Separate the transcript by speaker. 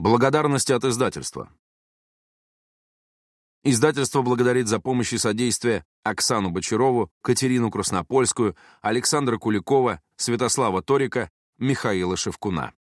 Speaker 1: Благодарности от издательства. Издательство благодарит за помощь и содействие Оксану Бочарову, Катерину Краснопольскую, Александра Куликова, Святослава Торика, Михаила Шевкуна.